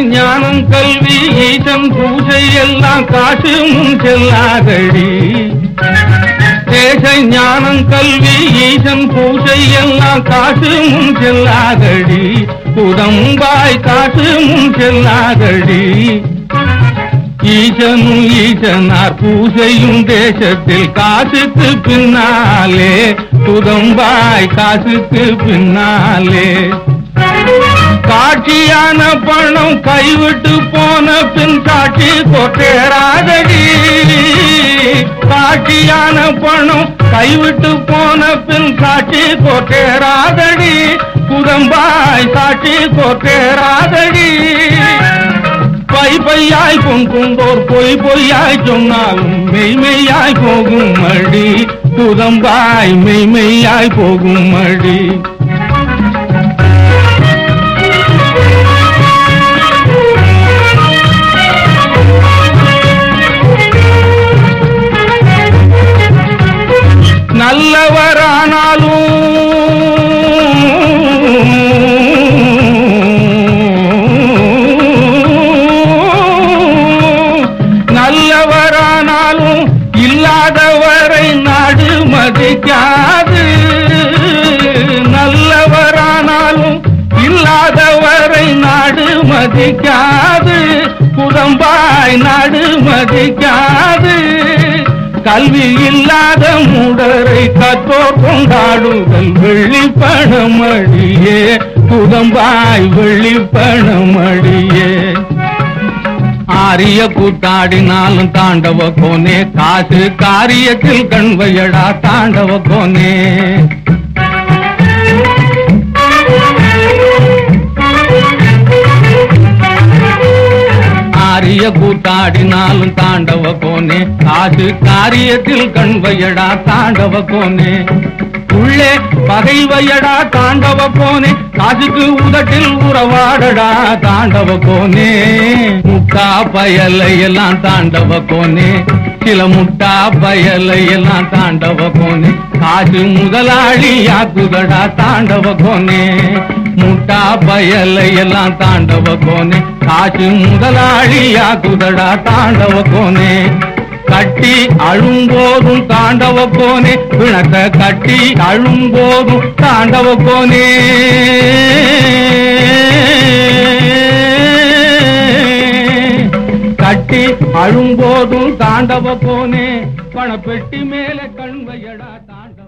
ஞானம் கல்வி ஈசம் பூஜை எல்லாம் காசு முன் செல்லாதடி. தேச ஞானம் கல்வி ஈசம் பூஜை எல்லாம் காசு முன் செல்லாதடி. புதம்பாய் காசு முன் செல்லாதடி. ஈசனும் ஈசனார் பூசையும் தேசத்தில் காசுக்கு பின்னாலே. புதம்பாய் காசுக்கு பின்னாலே. சாட்சியான பணம் கைவிட்டு போன பின் காட்சி கொட்டேராதடி சாட்சியான பணம் கைவிட்டு போன பின் காட்சி கொட்டேராதடி புதம்பாய் சாட்சி கொட்டேராதடி பை பையாய் பொங்கும்போர் பொய் பொய்யாய் சொன்னாலும் மெய்மெய்யாய் போகும் மடி. புதம்பாய் மெய்மெய்யாய் போகும் மடி. நல்லவரானாலும் நல்லவரானாலும் இல்லாதவரை நாடு மதிக்காது நல்லவரானாலும் இல்லாதவரை நாடு மதிக்காது புறம்பாய் நாடு மதிக்காது கல்வி இல்லாத மூடரை கத்தோர் கொண்டாடுங்கள் வெள்ளி பணமடியே புதம்பாய் வெள்ளி பணமடியே ஆரிய கூட்டாடினாலும் தாண்டவ கோனே காசு காரியத்தில் கண்வையடா தாண்டவ கோனே. ஆரிய கூட்டாடினாலும் தாண்டவ கோனே. காசு காரியத்தில் கண்வையடா தாண்டவ கோனே. உள்ளே பகை வையடா தாண்டவ கோனே. காசுக்கு உதட்டில் உறவாடடா தாண்டவ கோனே. முட்டா பயலை எல்லாம் தாண்டவ கோனே. சில முட்டா பயலை எல்லாம் தாண்டவ கோனே. காசு முதலாளி யாக்குதடா தாண்டவ கோனே. முட்டா பயலையெல்லாம் தாண்டவ கோனே. காசு முதலாளியா குதடா தாண்டவ கோனே. கட்டி அழும்போதும் தாண்டவ கோனே. பிணக்க கட்டி அழும்போதும் தாண்டவ கோனே. கட்டி அழும்போதும் தாண்டவ கோனே. பணப்பெட்டி மேல கண்வையடா தாண்டவ